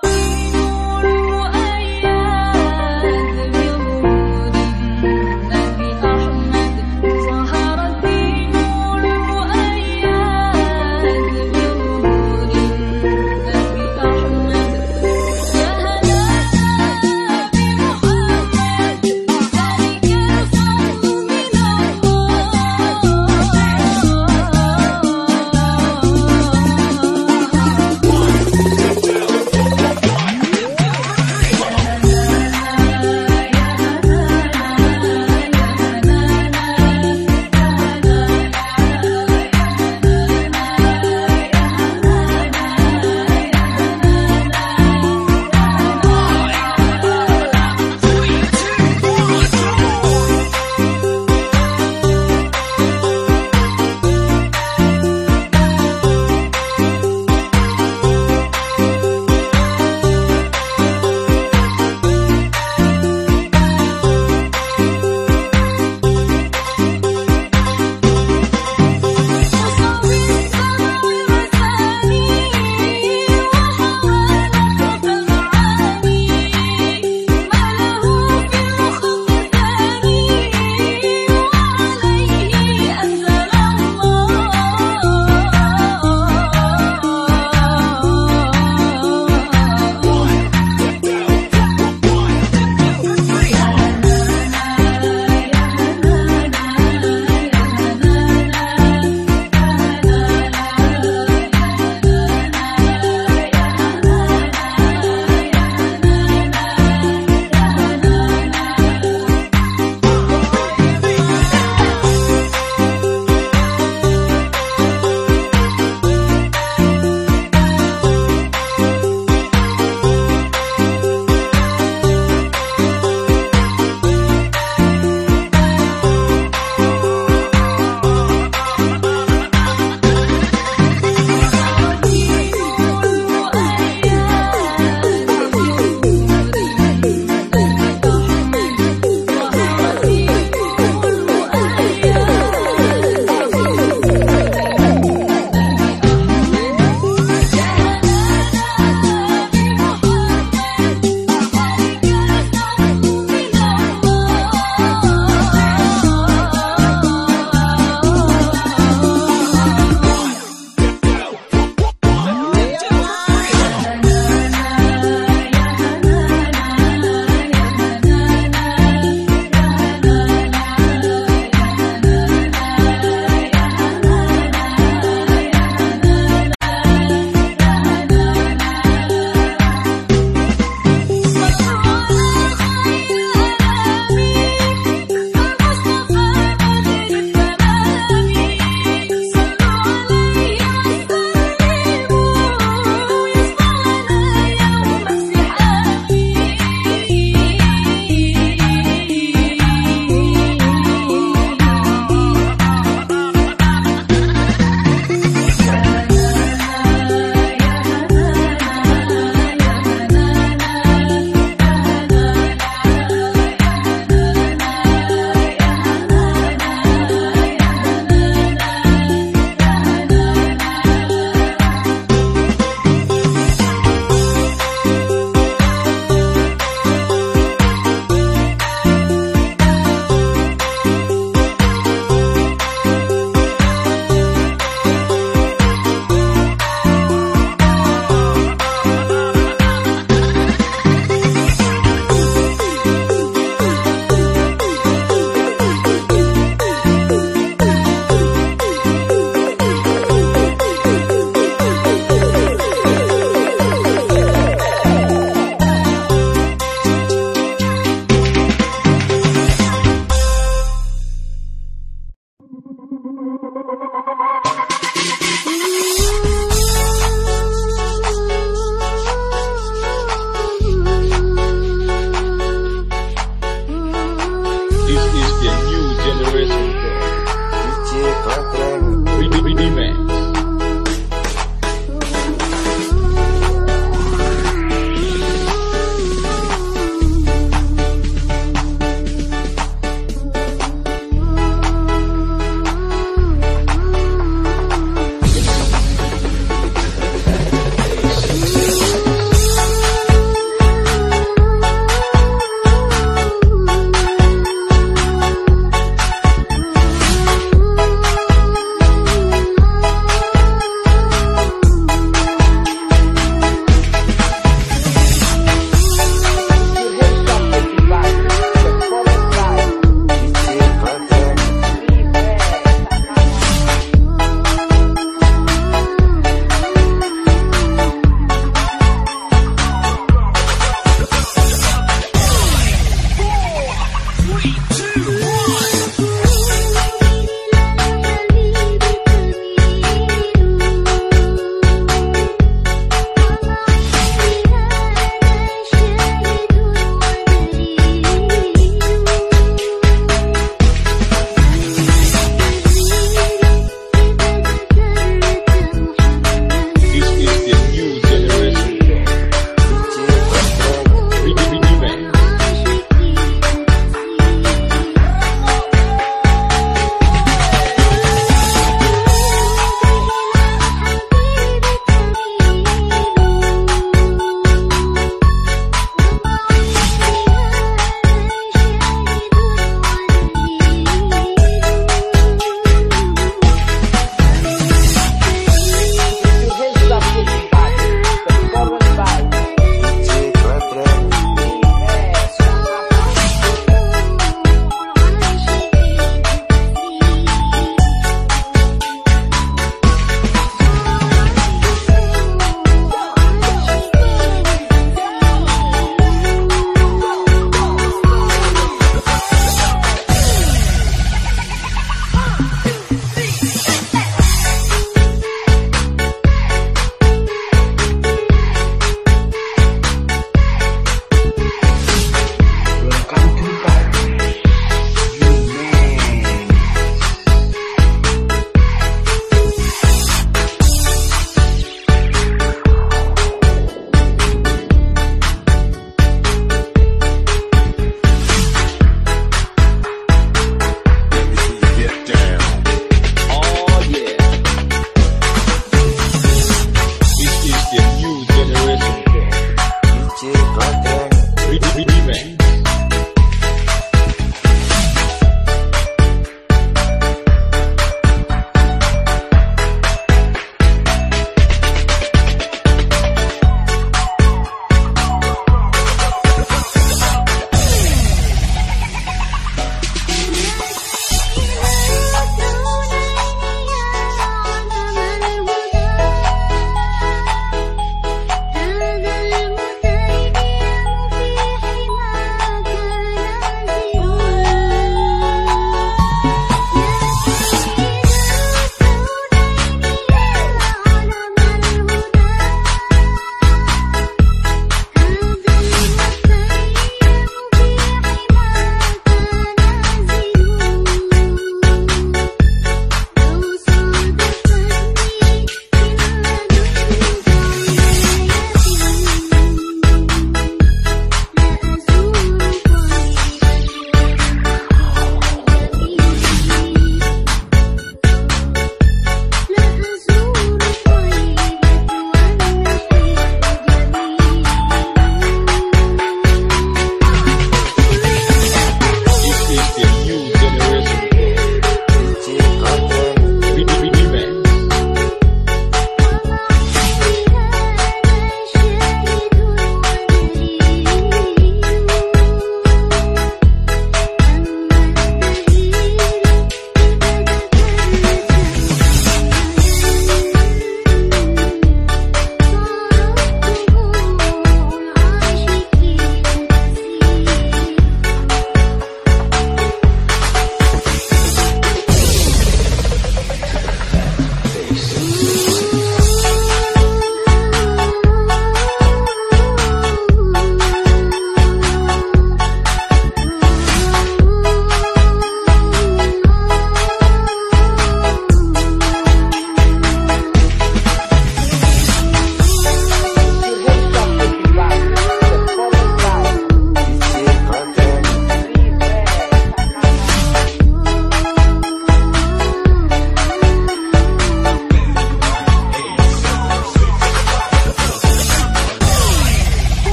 一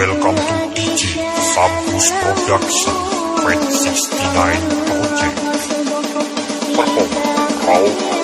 Welcome to DJ Fabulous Production Fred 69 Project. Performed Raul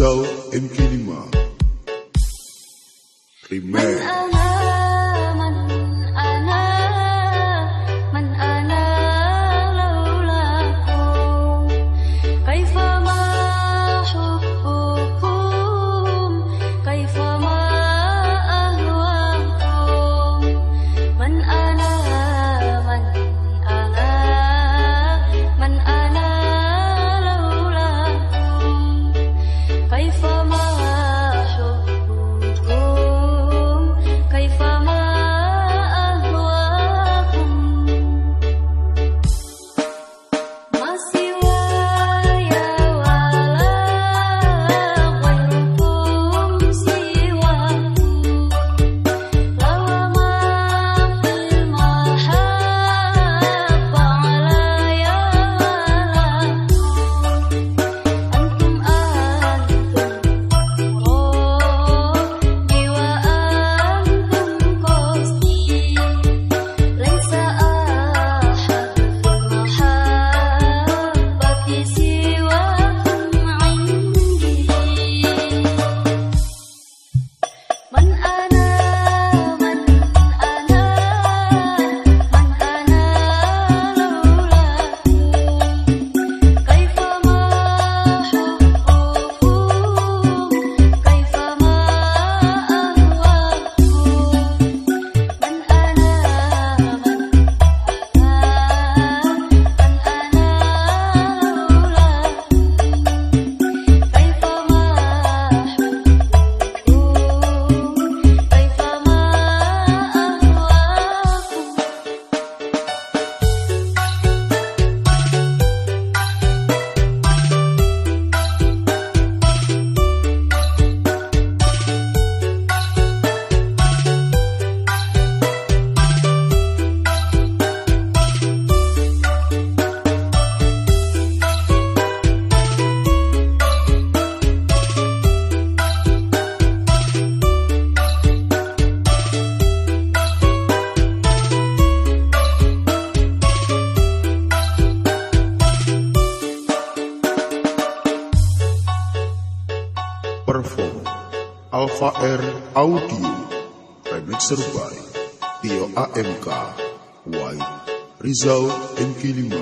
So Alpha Air Audio Remixer by Tio AMK White Rizal MK5.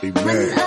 Remix